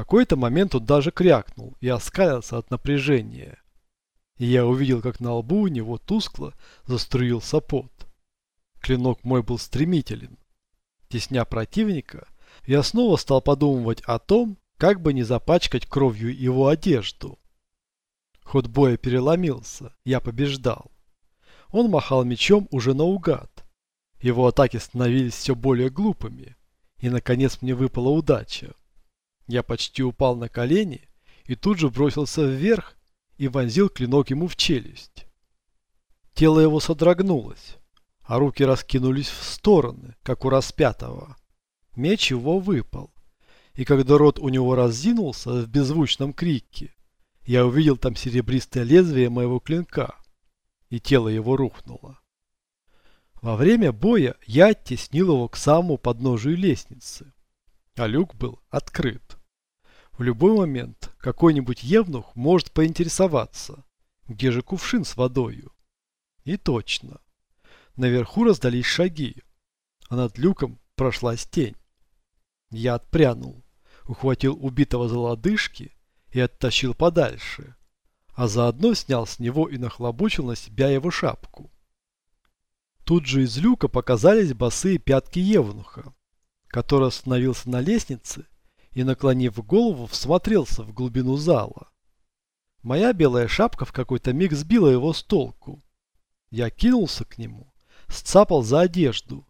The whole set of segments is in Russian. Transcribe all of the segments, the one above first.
какой-то момент он даже крякнул и оскалился от напряжения. И я увидел, как на лбу у него тускло заструился пот. Клинок мой был стремителен. Тесня противника, я снова стал подумывать о том, как бы не запачкать кровью его одежду. Ход боя переломился, я побеждал. Он махал мечом уже наугад. Его атаки становились все более глупыми. И наконец мне выпала удача. Я почти упал на колени и тут же бросился вверх и вонзил клинок ему в челюсть. Тело его содрогнулось, а руки раскинулись в стороны, как у распятого. Меч его выпал, и когда рот у него раздвинулся в беззвучном крике, я увидел там серебристое лезвие моего клинка, и тело его рухнуло. Во время боя я оттеснил его к самому подножию лестницы, а люк был открыт. В любой момент какой-нибудь евнух может поинтересоваться, где же кувшин с водою. И точно. Наверху раздались шаги, а над люком прошлась тень. Я отпрянул, ухватил убитого за лодыжки и оттащил подальше, а заодно снял с него и нахлобучил на себя его шапку. Тут же из люка показались босые пятки Евнуха, который остановился на лестнице и, наклонив голову, всмотрелся в глубину зала. Моя белая шапка в какой-то миг сбила его с толку. Я кинулся к нему, сцапал за одежду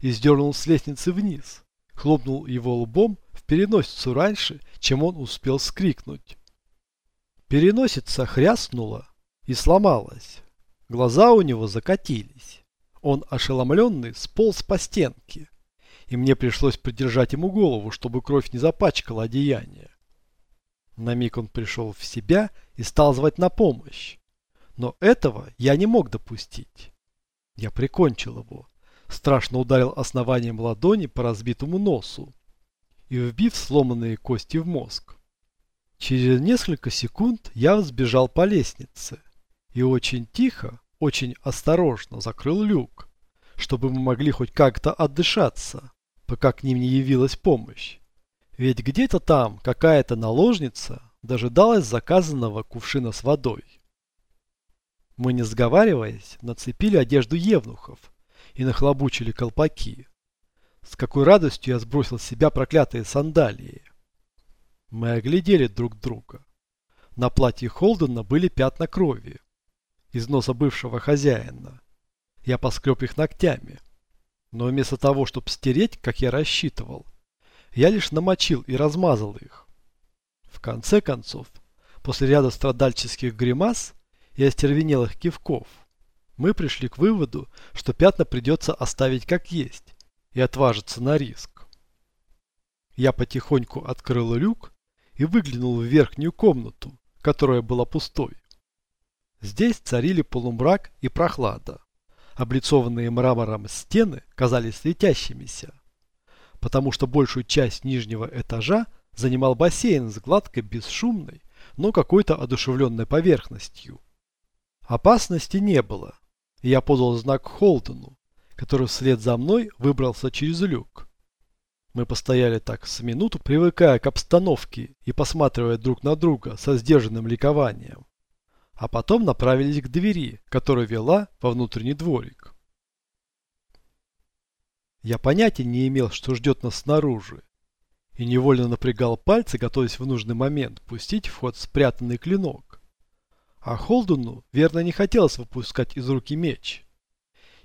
и сдернул с лестницы вниз, хлопнул его лбом в переносицу раньше, чем он успел скрикнуть. Переносица хряснула и сломалась. Глаза у него закатились. Он, ошеломленный, сполз по стенке и мне пришлось придержать ему голову, чтобы кровь не запачкала одеяние. На миг он пришел в себя и стал звать на помощь. Но этого я не мог допустить. Я прикончил его, страшно ударил основанием ладони по разбитому носу и вбив сломанные кости в мозг. Через несколько секунд я взбежал по лестнице и очень тихо, очень осторожно закрыл люк, чтобы мы могли хоть как-то отдышаться пока к ним не явилась помощь. Ведь где-то там какая-то наложница дожидалась заказанного кувшина с водой. Мы, не сговариваясь, нацепили одежду евнухов и нахлобучили колпаки. С какой радостью я сбросил с себя проклятые сандалии. Мы оглядели друг друга. На платье Холдена были пятна крови. Из носа бывшего хозяина. Я поскреб их ногтями. Но вместо того, чтобы стереть, как я рассчитывал, я лишь намочил и размазал их. В конце концов, после ряда страдальческих гримас и остервенелых кивков, мы пришли к выводу, что пятна придется оставить как есть и отважиться на риск. Я потихоньку открыл люк и выглянул в верхнюю комнату, которая была пустой. Здесь царили полумрак и прохлада облицованные мрамором стены казались светящимися, потому что большую часть нижнего этажа занимал бассейн с гладкой, бесшумной, но какой-то одушевленной поверхностью. Опасности не было, и я подал знак Холдену, который вслед за мной выбрался через люк. Мы постояли так с минуту, привыкая к обстановке и посматривая друг на друга со сдержанным ликованием а потом направились к двери, которая вела во внутренний дворик. Я понятия не имел, что ждет нас снаружи, и невольно напрягал пальцы, готовясь в нужный момент пустить в ход спрятанный клинок. А Холдуну верно не хотелось выпускать из руки меч,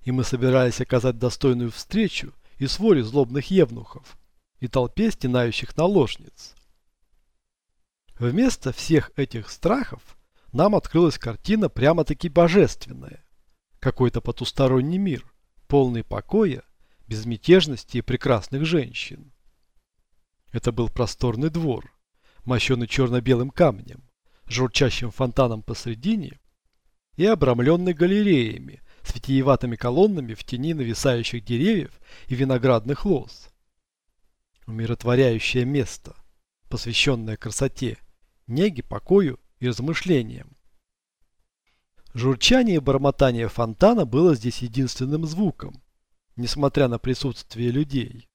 и мы собирались оказать достойную встречу и своре злобных евнухов, и толпе стенающих наложниц. Вместо всех этих страхов нам открылась картина прямо-таки божественная. Какой-то потусторонний мир, полный покоя, безмятежности и прекрасных женщин. Это был просторный двор, мощенный черно-белым камнем, журчащим фонтаном посредине и обрамленный галереями с витиеватыми колоннами в тени нависающих деревьев и виноградных лоз. Умиротворяющее место, посвященное красоте, неге, покою и размышлениям. Журчание и бормотание фонтана было здесь единственным звуком, несмотря на присутствие людей.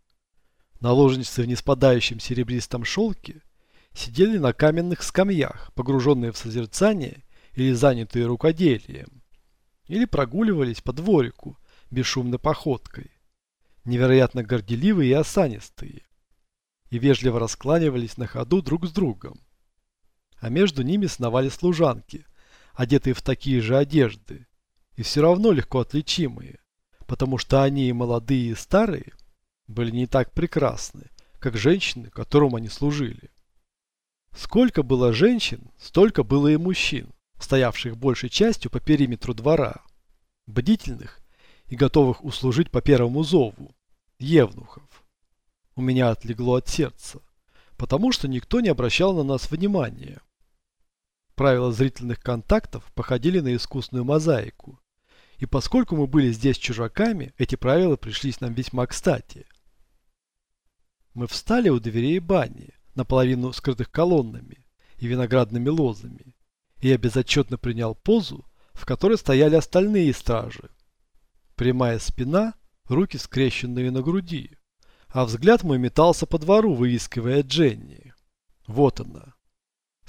Наложницы в неспадающем серебристом шелке сидели на каменных скамьях, погруженные в созерцание или занятые рукоделием, или прогуливались по дворику бесшумной походкой, невероятно горделивые и осанистые, и вежливо раскланивались на ходу друг с другом. А между ними сновали служанки, одетые в такие же одежды, и все равно легко отличимые, потому что они и молодые, и старые были не так прекрасны, как женщины, которым они служили. Сколько было женщин, столько было и мужчин, стоявших большей частью по периметру двора, бдительных и готовых услужить по первому зову, евнухов. У меня отлегло от сердца, потому что никто не обращал на нас внимания. Правила зрительных контактов походили на искусную мозаику, и поскольку мы были здесь чужаками, эти правила пришлись нам весьма кстати. Мы встали у дверей бани, наполовину скрытых колоннами и виноградными лозами, и я безотчетно принял позу, в которой стояли остальные стражи. Прямая спина, руки скрещенные на груди, а взгляд мой метался по двору, выискивая Дженни. Вот она.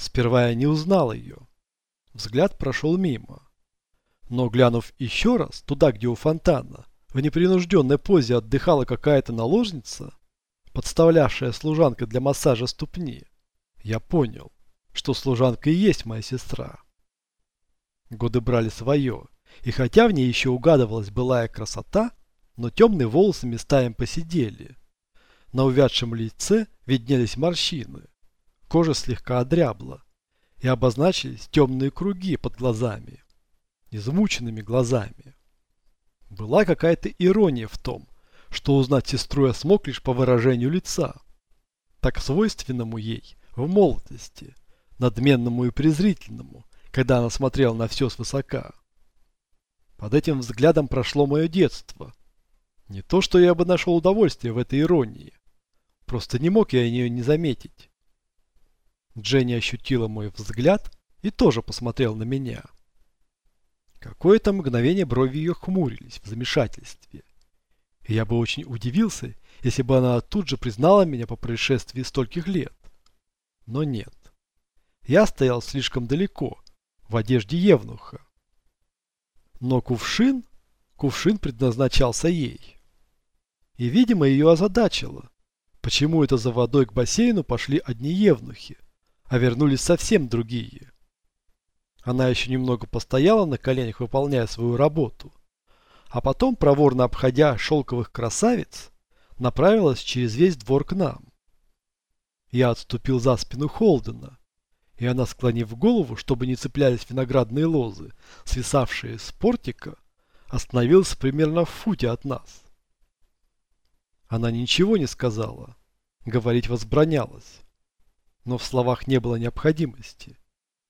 Сперва я не узнал ее. Взгляд прошел мимо. Но глянув еще раз, туда, где у фонтана, в непринужденной позе отдыхала какая-то наложница, подставлявшая служанка для массажа ступни, я понял, что служанка и есть моя сестра. Годы брали свое, и хотя в ней еще угадывалась былая красота, но темные волосы местами посидели. На увядшем лице виднелись морщины, кожа слегка одрябла, и обозначились темные круги под глазами измученными глазами. Была какая-то ирония в том, что узнать сестру я смог лишь по выражению лица, так свойственному ей в молодости, надменному и презрительному, когда она смотрела на все свысока. Под этим взглядом прошло мое детство. Не то, что я бы нашел удовольствие в этой иронии. Просто не мог я ее не заметить. Дженни ощутила мой взгляд и тоже посмотрел на меня. Какое-то мгновение брови ее хмурились в замешательстве. И я бы очень удивился, если бы она тут же признала меня по происшествии стольких лет. Но нет. Я стоял слишком далеко, в одежде Евнуха. Но кувшин, кувшин предназначался ей. И, видимо, ее озадачило. Почему это за водой к бассейну пошли одни евнухи, а вернулись совсем другие? Она еще немного постояла на коленях, выполняя свою работу. А потом, проворно обходя шелковых красавиц, направилась через весь двор к нам. Я отступил за спину Холдена, и она, склонив голову, чтобы не цеплялись виноградные лозы, свисавшие с портика, остановилась примерно в футе от нас. Она ничего не сказала, говорить возбранялась, но в словах не было необходимости.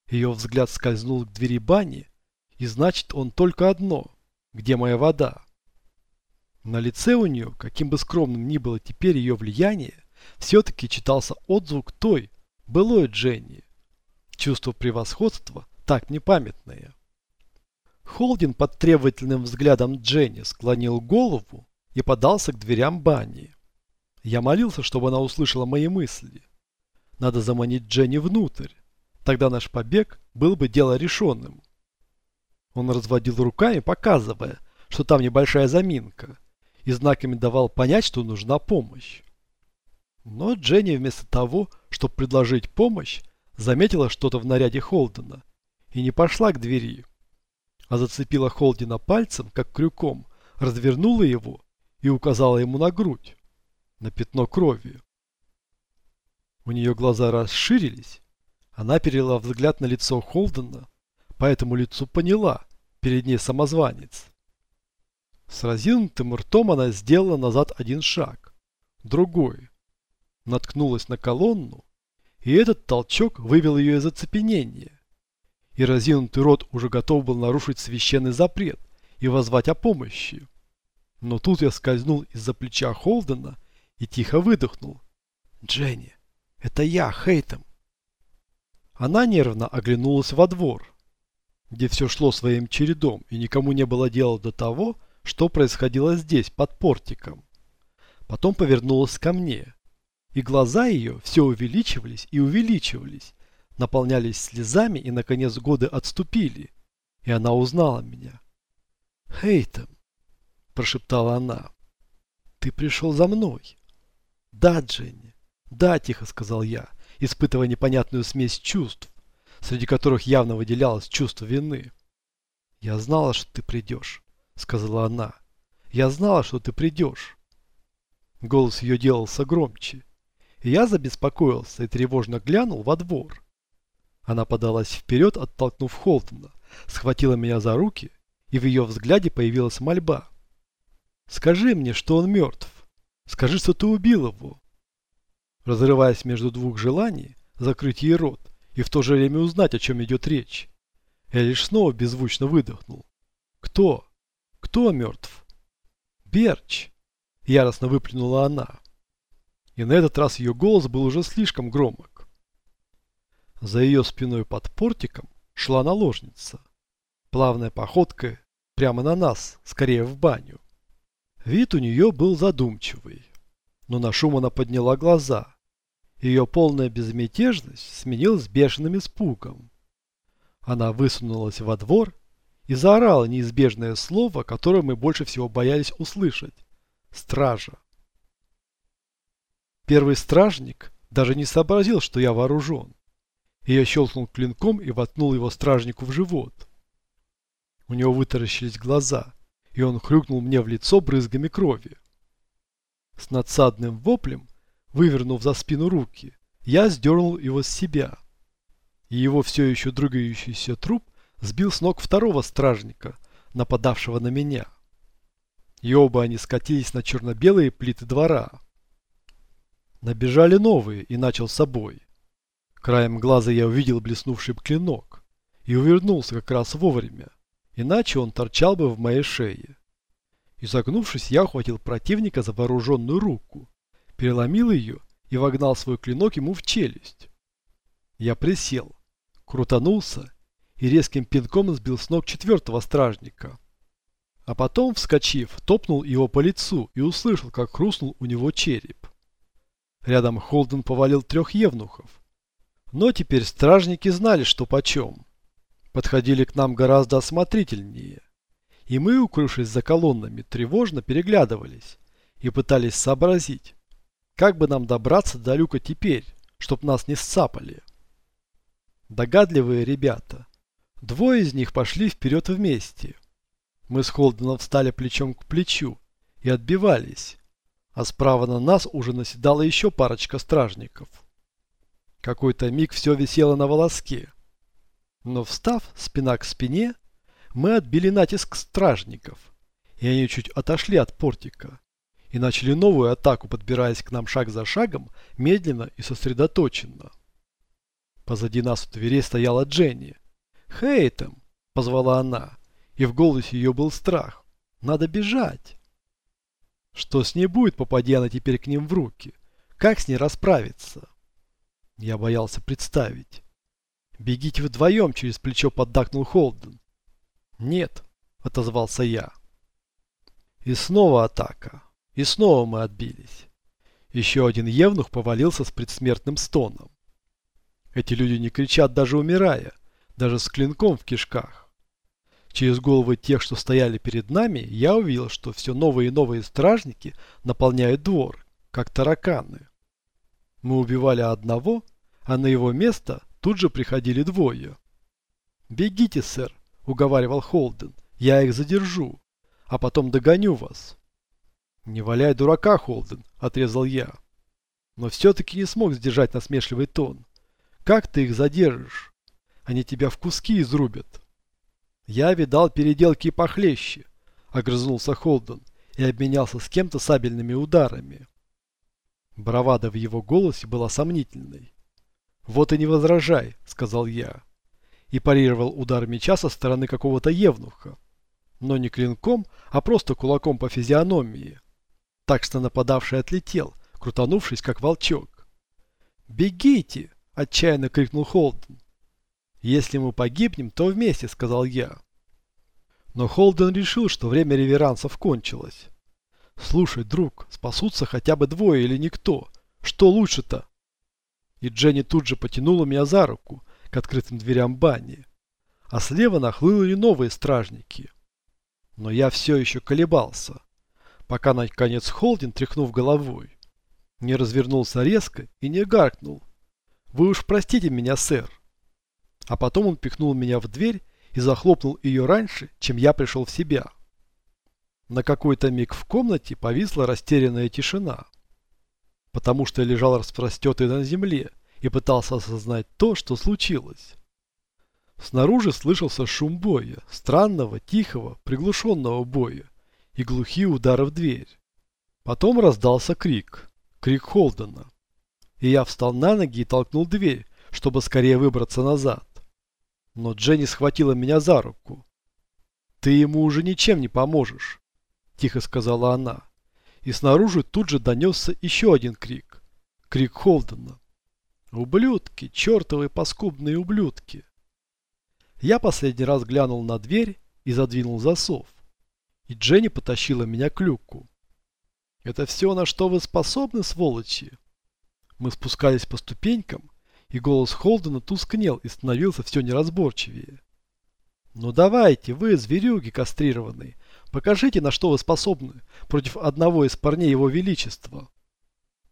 Ее взгляд скользнул к двери бани, и значит он только одно. Где моя вода? На лице у нее, каким бы скромным ни было теперь ее влияние, все-таки читался отзвук той, былой Дженни. Чувство превосходства так непамятное. Холдин под требовательным взглядом Дженни склонил голову и подался к дверям бани. Я молился, чтобы она услышала мои мысли. Надо заманить Дженни внутрь. Тогда наш побег был бы дело решенным. Он разводил руками, показывая, что там небольшая заминка, и знаками давал понять, что нужна помощь. Но Дженни вместо того, чтобы предложить помощь, заметила что-то в наряде Холдена и не пошла к двери, а зацепила Холдена пальцем, как крюком, развернула его и указала ему на грудь, на пятно крови. У нее глаза расширились, она перевела взгляд на лицо Холдена, по этому лицу поняла, перед ней самозванец. С разинутым ртом она сделала назад один шаг, другой. Наткнулась на колонну, и этот толчок вывел ее из оцепенения. И разинутый рот уже готов был нарушить священный запрет и возвать о помощи. Но тут я скользнул из-за плеча Холдена и тихо выдохнул. «Дженни, это я, Хейтем. Она нервно оглянулась во двор, где все шло своим чередом и никому не было дела до того, что происходило здесь, под портиком. Потом повернулась ко мне. И глаза ее все увеличивались и увеличивались, наполнялись слезами и, наконец, годы отступили, и она узнала меня. «Хейтем», – прошептала она, – «ты пришел за мной». «Да, Дженни, да», – тихо сказал я, испытывая непонятную смесь чувств, среди которых явно выделялось чувство вины. «Я знала, что ты придешь», — сказала она. «Я знала, что ты придешь». Голос ее делался громче. И я забеспокоился и тревожно глянул во двор. Она подалась вперед, оттолкнув Холдена, схватила меня за руки, и в ее взгляде появилась мольба. «Скажи мне, что он мертв. Скажи, что ты убил его». Разрываясь между двух желаний, закрыть ей рот и в то же время узнать, о чем идет речь, я лишь снова беззвучно выдохнул. «Кто? Кто мертв?» «Берч!» – яростно выплюнула она. И на этот раз ее голос был уже слишком громок. За ее спиной под портиком шла наложница. Плавная походка прямо на нас, скорее в баню. Вид у нее был задумчивый, но на шум она подняла глаза. Ее полная безмятежность сменилась бешеным испугом. Она высунулась во двор и заорала неизбежное слово, которое мы больше всего боялись услышать. Стража. Первый стражник даже не сообразил, что я вооружен. И я щелкнул клинком и воткнул его стражнику в живот. У него вытаращились глаза, и он хрюкнул мне в лицо брызгами крови. С надсадным воплем, вывернув за спину руки, я сдернул его с себя и его все еще дрыгающийся труп сбил с ног второго стражника, нападавшего на меня. И оба они скатились на черно-белые плиты двора. Набежали новые и начал с собой. Краем глаза я увидел блеснувший клинок и увернулся как раз вовремя, иначе он торчал бы в моей шее. Изогнувшись, я ухватил противника за вооруженную руку, переломил ее и вогнал свой клинок ему в челюсть. Я присел, крутанулся и резким пинком сбил с ног четвертого стражника. А потом, вскочив, топнул его по лицу и услышал, как хрустнул у него череп. Рядом Холден повалил трех евнухов. Но теперь стражники знали, что почем. Подходили к нам гораздо осмотрительнее. И мы, укрывшись за колоннами, тревожно переглядывались и пытались сообразить, как бы нам добраться до люка теперь, чтоб нас не сцапали. Догадливые ребята. Двое из них пошли вперед вместе. Мы с Холденом встали плечом к плечу и отбивались, а справа на нас уже наседала еще парочка стражников. Какой-то миг все висело на волоске. Но встав спина к спине, мы отбили натиск стражников, и они чуть отошли от портика и начали новую атаку, подбираясь к нам шаг за шагом, медленно и сосредоточенно. Позади нас у двери стояла Дженни. «Хейтем!» – позвала она, и в голосе ее был страх. «Надо бежать!» Что с ней будет, попадя она теперь к ним в руки? Как с ней расправиться? Я боялся представить. «Бегите вдвоем!» – через плечо поддакнул Холден. «Нет!» – отозвался я. И снова атака. И снова мы отбились. Еще один евнух повалился с предсмертным стоном. Эти люди не кричат даже умирая, даже с клинком в кишках. Через головы тех, что стояли перед нами, я увидел, что все новые и новые стражники наполняют двор, как тараканы. Мы убивали одного, а на его место тут же приходили двое. «Бегите, сэр», — уговаривал Холден, — «я их задержу, а потом догоню вас». «Не валяй дурака, Холден», — отрезал я. Но все-таки не смог сдержать насмешливый тон. Как ты их задержишь? Они тебя в куски изрубят. Я видал переделки похлеще, огрызнулся Холден и обменялся с кем-то сабельными ударами. Бравада в его голосе была сомнительной. «Вот и не возражай», — сказал я. И парировал удар меча со стороны какого-то евнуха. Но не клинком, а просто кулаком по физиономии. Так что нападавший отлетел, крутанувшись как волчок. «Бегите!» – отчаянно крикнул Холден. «Если мы погибнем, то вместе», – сказал я. Но Холден решил, что время реверансов кончилось. «Слушай, друг, спасутся хотя бы двое или никто. Что лучше-то? И Дженни тут же потянула меня за руку к открытым дверям бани. А слева нахлынули новые стражники. Но я все еще колебался, пока наконец Холдин, тряхнув головой, не развернулся резко и не гаркнул. «Вы уж простите меня, сэр». А потом он пихнул меня в дверь и захлопнул ее раньше, чем я пришел в себя. На какой-то миг в комнате повисла растерянная тишина, потому что я лежал распростетый на земле и пытался осознать то, что случилось. Снаружи слышался шум боя, странного, тихого, приглушенного боя и глухие удары в дверь. Потом раздался крик, крик Холдена. И я встал на ноги и толкнул дверь, чтобы скорее выбраться назад. Но Дженни схватила меня за руку. «Ты ему уже ничем не поможешь», – тихо сказала она. И снаружи тут же донесся еще один крик. Крик Холдена. «Ублюдки, чертовы паскудные ублюдки!» Я последний раз глянул на дверь и задвинул засов. И Дженни потащила меня к люку. «Это все, на что вы способны, сволочи?» Мы спускались по ступенькам, и голос Холдена тускнел и становился все неразборчивее. «Ну давайте, вы, зверюги кастрированные, покажите, на что вы способны против одного из парней его величества».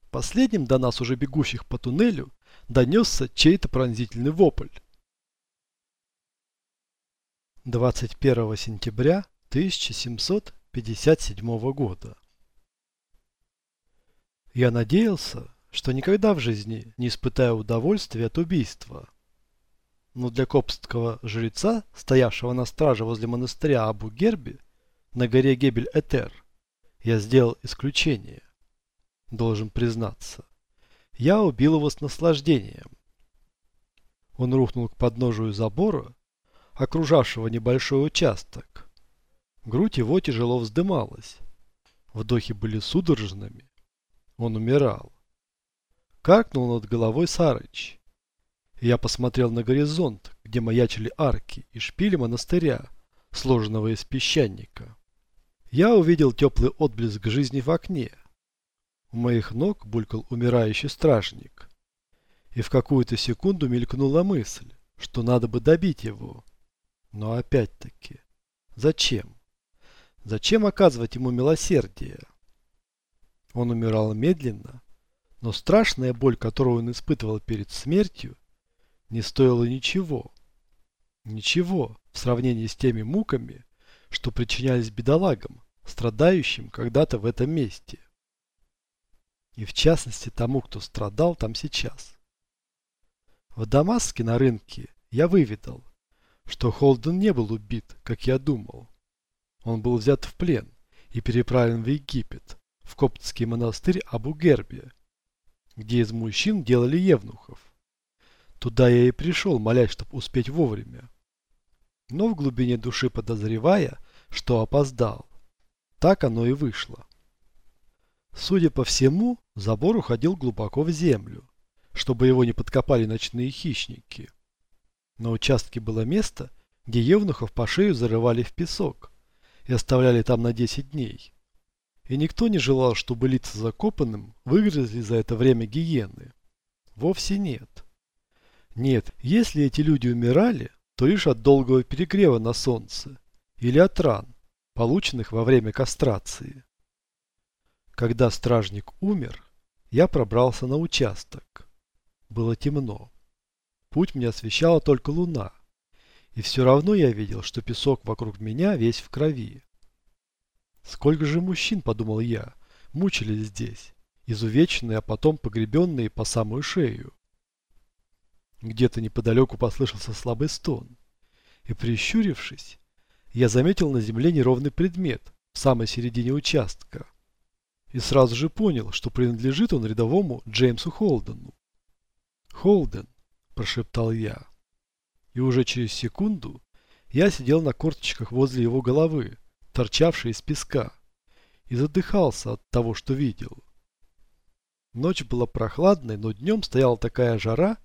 Последним до нас уже бегущих по туннелю донесся чей-то пронзительный вопль. 21 сентября 1757 года. Я надеялся, что никогда в жизни не испытаю удовольствия от убийства. Но для коптского жреца, стоявшего на страже возле монастыря Абу-Герби на горе Гебель-Этер, я сделал исключение. Должен признаться, я убил его с наслаждением. Он рухнул к подножию забора окружавшего небольшой участок. Грудь его тяжело вздымалась. Вдохи были судорожными. Он умирал. Каркнул над головой Сарыч. Я посмотрел на горизонт, где маячили арки и шпили монастыря, сложенного из песчаника. Я увидел теплый отблеск жизни в окне. У моих ног булькал умирающий стражник. И в какую-то секунду мелькнула мысль, что надо бы добить его. Но опять-таки, зачем? Зачем оказывать ему милосердие? Он умирал медленно, но страшная боль, которую он испытывал перед смертью, не стоила ничего. Ничего в сравнении с теми муками, что причинялись бедолагам, страдающим когда-то в этом месте. И в частности тому, кто страдал там сейчас. В Дамаске на рынке я выведал, что Холден не был убит, как я думал. Он был взят в плен и переправлен в Египет, в коптский монастырь Абу-Герби, где из мужчин делали евнухов. Туда я и пришел, молясь, чтобы успеть вовремя. Но в глубине души подозревая, что опоздал. Так оно и вышло. Судя по всему, забор уходил глубоко в землю, чтобы его не подкопали ночные хищники. На участке было место, где евнухов по шею зарывали в песок и оставляли там на 10 дней. И никто не желал, чтобы лица закопанным выгрызли за это время гиены. Вовсе нет. Нет, если эти люди умирали, то лишь от долгого перегрева на солнце или от ран, полученных во время кастрации. Когда стражник умер, я пробрался на участок. Было темно. Путь мне освещала только луна. И все равно я видел, что песок вокруг меня весь в крови. Сколько же мужчин, подумал я, мучились здесь, изувеченные, а потом погребенные по самую шею. Где-то неподалеку послышался слабый стон. И прищурившись, я заметил на земле неровный предмет в самой середине участка. И сразу же понял, что принадлежит он рядовому Джеймсу Холдену. Холден, прошептал я. И уже через секунду я сидел на корточках возле его головы, торчавшей из песка, и задыхался от того, что видел. Ночь была прохладной, но днем стояла такая жара,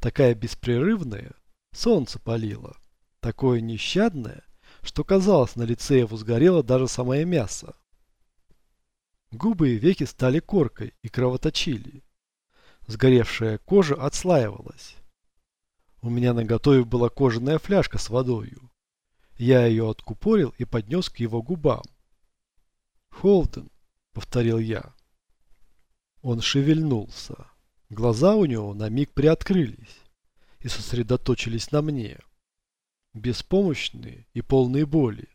такая беспрерывная, солнце палило, такое нещадное, что казалось, на лице его сгорело даже самое мясо. Губы и веки стали коркой и кровоточили, Сгоревшая кожа отслаивалась. У меня на готове была кожаная фляжка с водою. Я ее откупорил и поднес к его губам. «Холден», — повторил я. Он шевельнулся. Глаза у него на миг приоткрылись и сосредоточились на мне. Беспомощные и полные боли,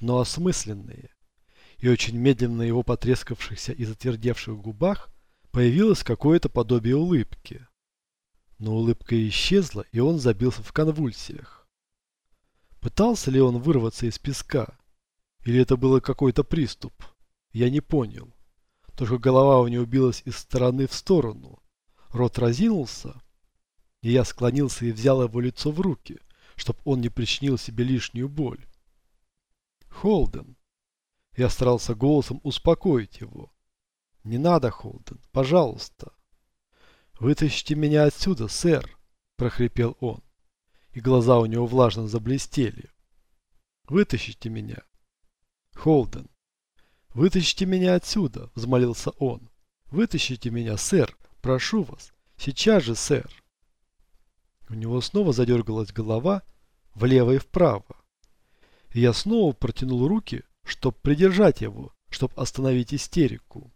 но осмысленные. И очень медленно на его потрескавшихся и затвердевших губах появилось какое-то подобие улыбки. Но улыбка исчезла, и он забился в конвульсиях. Пытался ли он вырваться из песка? Или это было какой-то приступ? Я не понял. Только голова у него билась из стороны в сторону. Рот разинулся, и я склонился и взял его лицо в руки, чтобы он не причинил себе лишнюю боль. Холден. Я старался голосом успокоить его. Не надо, Холден, пожалуйста. Вытащите меня отсюда, сэр, прохрипел он. И глаза у него влажно заблестели. Вытащите меня. Холден. Вытащите меня отсюда, взмолился он. Вытащите меня, сэр, прошу вас. Сейчас же, сэр. У него снова задергалась голова влево и вправо. И я снова протянул руки, чтобы придержать его, чтобы остановить истерику.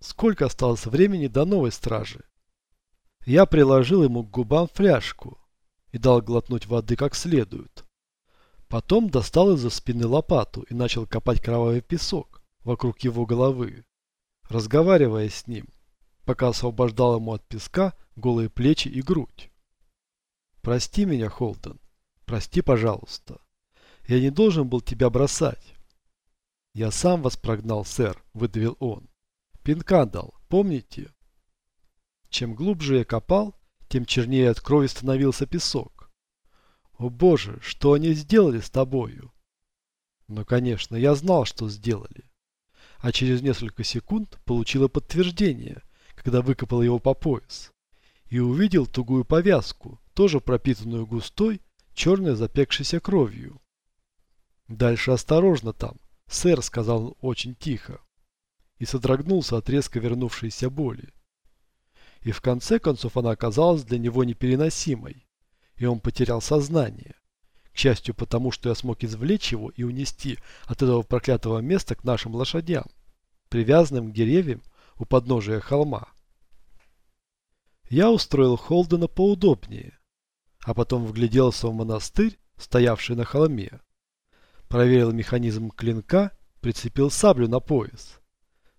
Сколько осталось времени до новой стражи? Я приложил ему к губам фляжку и дал глотнуть воды как следует. Потом достал из-за спины лопату и начал копать кровавый песок вокруг его головы, разговаривая с ним, пока освобождал ему от песка голые плечи и грудь. Прости меня, Холден. Прости, пожалуйста. Я не должен был тебя бросать. Я сам вас прогнал, сэр, выдавил он. Пинка дал, помните? Чем глубже я копал, тем чернее от крови становился песок. О боже, что они сделали с тобою? Ну, конечно, я знал, что сделали. А через несколько секунд получила подтверждение, когда выкопал его по пояс. И увидел тугую повязку, тоже пропитанную густой, черной запекшейся кровью. «Дальше осторожно там, сэр», — сказал он очень тихо, и содрогнулся от резко вернувшейся боли. И в конце концов она оказалась для него непереносимой, и он потерял сознание. К счастью, потому что я смог извлечь его и унести от этого проклятого места к нашим лошадям, привязанным к деревьям у подножия холма. Я устроил Холдена поудобнее, а потом вгляделся в монастырь, стоявший на холме. Проверил механизм клинка, прицепил саблю на пояс.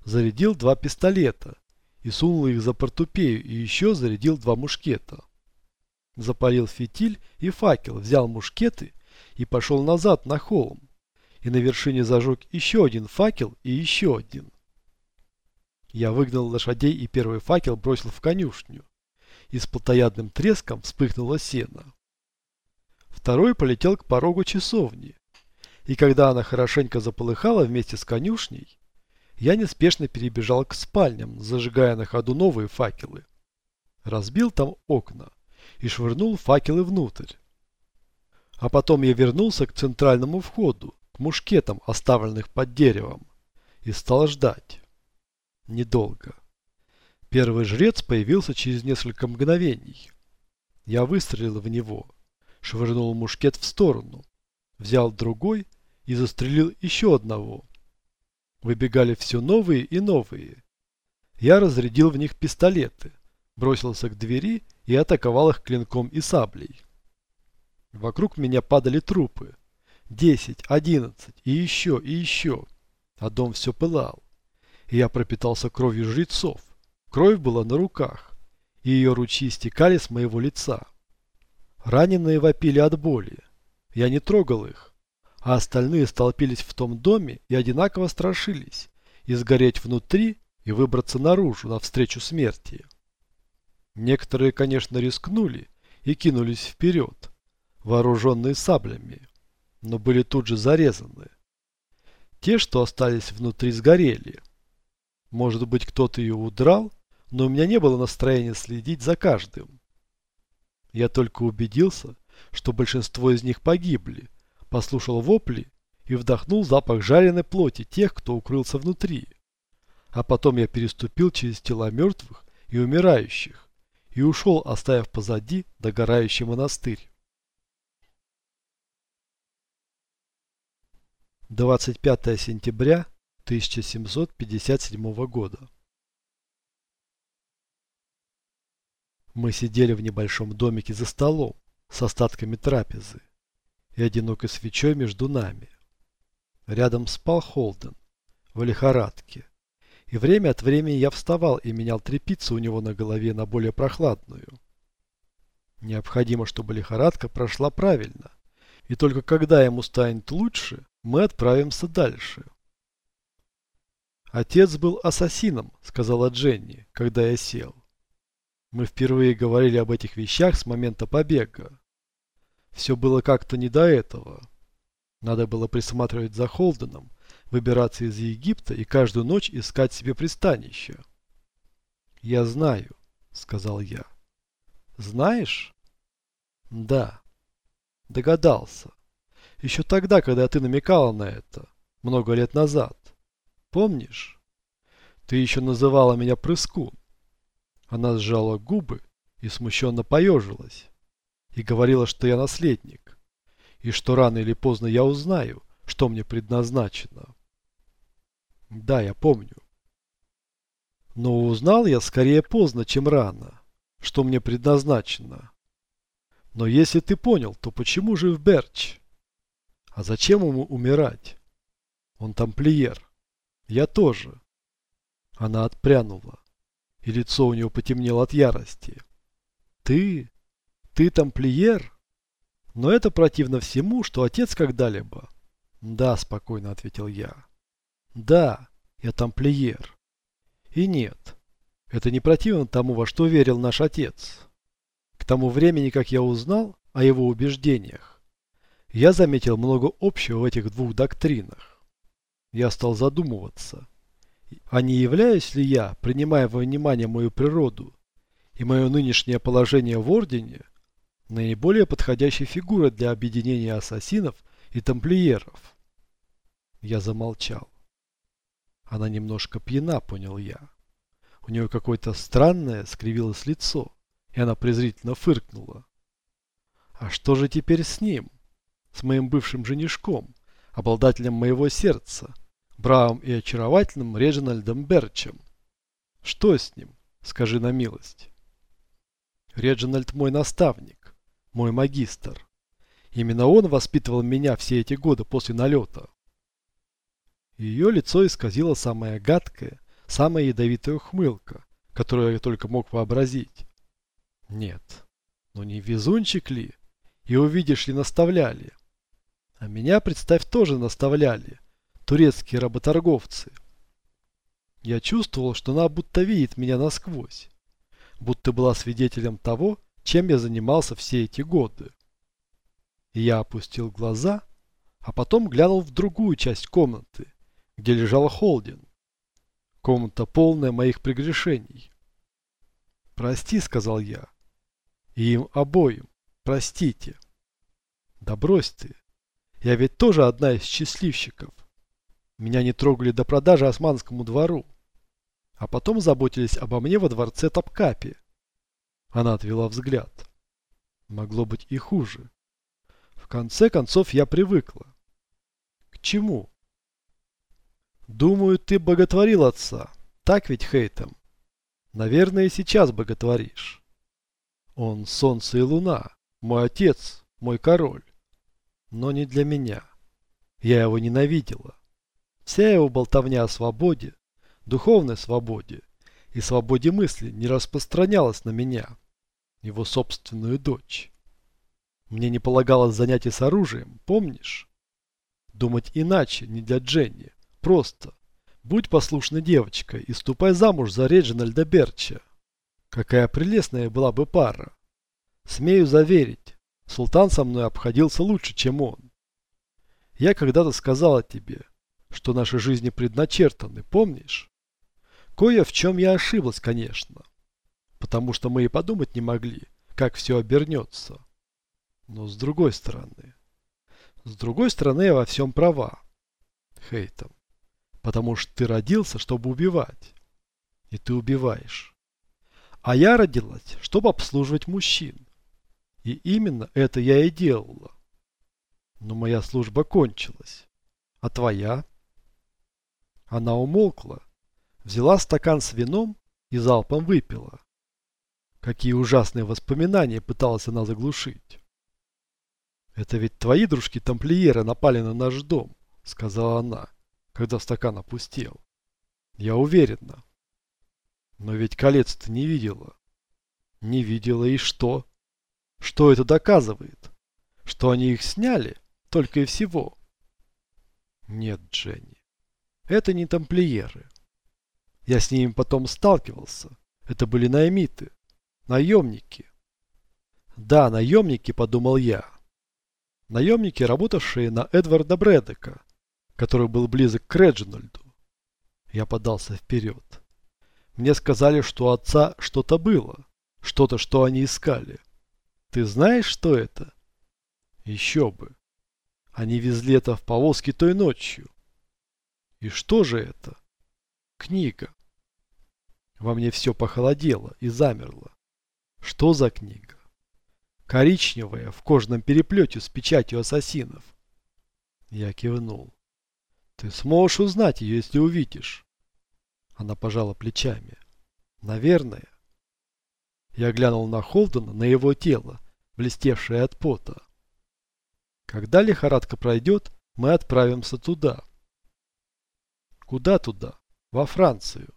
Зарядил два пистолета и сунул их за портупею и еще зарядил два мушкета. Запалил фитиль и факел, взял мушкеты и пошел назад на холм. И на вершине зажег еще один факел и еще один. Я выгнал лошадей и первый факел бросил в конюшню и с плотоядным треском вспыхнуло сено. Второй полетел к порогу часовни, и когда она хорошенько заполыхала вместе с конюшней, я неспешно перебежал к спальням, зажигая на ходу новые факелы. Разбил там окна и швырнул факелы внутрь. А потом я вернулся к центральному входу, к мушкетам, оставленных под деревом, и стал ждать. Недолго. Первый жрец появился через несколько мгновений. Я выстрелил в него, швырнул мушкет в сторону, взял другой и застрелил еще одного. Выбегали все новые и новые. Я разрядил в них пистолеты, бросился к двери и атаковал их клинком и саблей. Вокруг меня падали трупы. Десять, одиннадцать и еще, и еще. А дом все пылал. И я пропитался кровью жрецов. Кровь была на руках, и ее ручьи стекали с моего лица. Раненые вопили от боли. Я не трогал их, а остальные столпились в том доме и одинаково страшились и сгореть внутри и выбраться наружу навстречу смерти. Некоторые, конечно, рискнули и кинулись вперед, вооруженные саблями, но были тут же зарезаны. Те, что остались внутри, сгорели. Может быть, кто-то ее удрал но у меня не было настроения следить за каждым. Я только убедился, что большинство из них погибли, послушал вопли и вдохнул запах жареной плоти тех, кто укрылся внутри. А потом я переступил через тела мертвых и умирающих, и ушел, оставив позади догорающий монастырь. 25 сентября 1757 года. Мы сидели в небольшом домике за столом с остатками трапезы и одинокой свечой между нами. Рядом спал Холден в лихорадке, и время от времени я вставал и менял трепицу у него на голове на более прохладную. Необходимо, чтобы лихорадка прошла правильно, и только когда ему станет лучше, мы отправимся дальше. Отец был ассасином, сказала Дженни, когда я сел. Мы впервые говорили об этих вещах с момента побега. Все было как-то не до этого. Надо было присматривать за Холденом, выбираться из Египта и каждую ночь искать себе пристанище. «Я знаю», — сказал я. «Знаешь?» «Да». Догадался. Еще тогда, когда ты намекала на это, много лет назад. Помнишь? Ты еще называла меня прыскун. Она сжала губы и смущенно поежилась. И говорила, что я наследник. И что рано или поздно я узнаю, что мне предназначено. Да, я помню. Но узнал я скорее поздно, чем рано, что мне предназначено. Но если ты понял, то почему же в Берч? А зачем ему умирать? Он тамплиер. Я тоже. Она отпрянула и лицо у него потемнело от ярости. «Ты? Ты тамплиер? Но это противно всему, что отец когда-либо...» «Да», — спокойно ответил я. «Да, я тамплиер. И нет, это не противно тому, во что верил наш отец. К тому времени, как я узнал о его убеждениях, я заметил много общего в этих двух доктринах. Я стал задумываться, а не являюсь ли я, принимая во внимание мою природу и мое нынешнее положение в Ордене, наиболее подходящей фигурой для объединения ассасинов и тамплиеров? Я замолчал. Она немножко пьяна, понял я. У нее какое-то странное скривилось лицо, и она презрительно фыркнула. А что же теперь с ним? С моим бывшим женишком, обладателем моего сердца, бравым и очаровательным Реджинальдом Берчем. Что с ним? Скажи на милость. Реджинальд мой наставник, мой магистр. Именно он воспитывал меня все эти годы после налета. Ее лицо исказило самая гадкая, самая ядовитая ухмылка, которую я только мог вообразить. Нет, но не везунчик ли? И увидишь ли наставляли? А меня, представь, тоже наставляли турецкие работорговцы. Я чувствовал, что она будто видит меня насквозь, будто была свидетелем того, чем я занимался все эти годы. Я опустил глаза, а потом глянул в другую часть комнаты, где лежал Холдин. Комната полная моих прегрешений. «Прости», — сказал я. «И им обоим. Простите». «Да брось ты. Я ведь тоже одна из счастливчиков. Меня не трогали до продажи османскому двору. А потом заботились обо мне во дворце Топкапи. Она отвела взгляд. Могло быть и хуже. В конце концов я привыкла. К чему? Думаю, ты боготворил отца. Так ведь, Хейтем? Наверное, сейчас боготворишь. Он солнце и луна, мой отец, мой король. Но не для меня. Я его ненавидела. Вся его болтовня о свободе, духовной свободе и свободе мысли не распространялась на меня, его собственную дочь. Мне не полагалось занятие с оружием, помнишь? Думать иначе, не для Дженни. Просто. Будь послушной девочкой и ступай замуж за Реджинальда Берча. Какая прелестная была бы пара. Смею заверить, султан со мной обходился лучше, чем он. Я когда-то сказала тебе, что наши жизни предначертаны, помнишь? Кое в чем я ошиблась, конечно. Потому что мы и подумать не могли, как все обернется. Но с другой стороны... С другой стороны, я во всем права. Хейтом. Потому что ты родился, чтобы убивать. И ты убиваешь. А я родилась, чтобы обслуживать мужчин. И именно это я и делала. Но моя служба кончилась. А твоя? Она умолкла, взяла стакан с вином и залпом выпила. Какие ужасные воспоминания пыталась она заглушить. «Это ведь твои дружки-тамплиеры напали на наш дом», — сказала она, когда стакан опустел. «Я уверена». «Но ведь колец ты не видела». «Не видела и что?» «Что это доказывает? Что они их сняли? Только и всего». «Нет, Дженни, это не тамплиеры. Я с ними потом сталкивался. Это были наймиты, наемники». «Да, наемники», — подумал я. Наемники, работавшие на Эдварда Брэдека, который был близок к Реджинальду. Я подался вперед. Мне сказали, что у отца что-то было, что-то, что они искали. Ты знаешь, что это? Еще бы. Они везли это в повозке той ночью. И что же это? Книга. Во мне все похолодело и замерло. Что за книга? Коричневая, в кожаном переплете с печатью ассасинов. Я кивнул. Ты сможешь узнать ее, если увидишь. Она пожала плечами. Наверное. Я глянул на Холдена, на его тело, блестевшее от пота. Когда лихорадка пройдет, мы отправимся туда. Куда туда? Во Францию.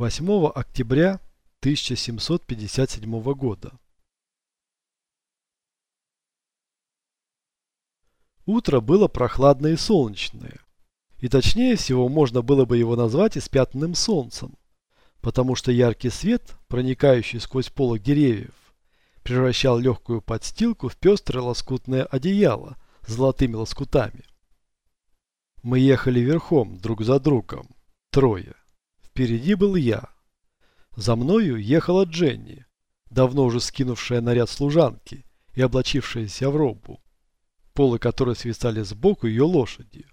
8 октября 1757 года. Утро было прохладное и солнечное. И точнее всего можно было бы его назвать испятанным солнцем, потому что яркий свет, проникающий сквозь полок деревьев, превращал легкую подстилку в пестрое лоскутное одеяло с золотыми лоскутами. Мы ехали верхом друг за другом, трое. Впереди был я. За мною ехала Дженни, давно уже скинувшая наряд служанки и облачившаяся в робу, полы которой свисали сбоку ее лошади.